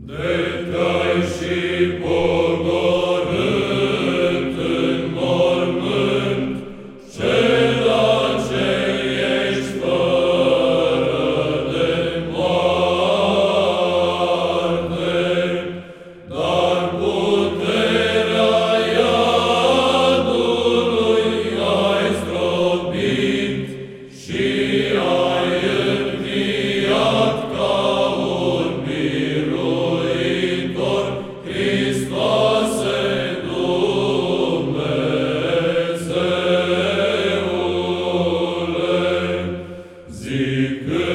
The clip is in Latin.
Ne dai si sic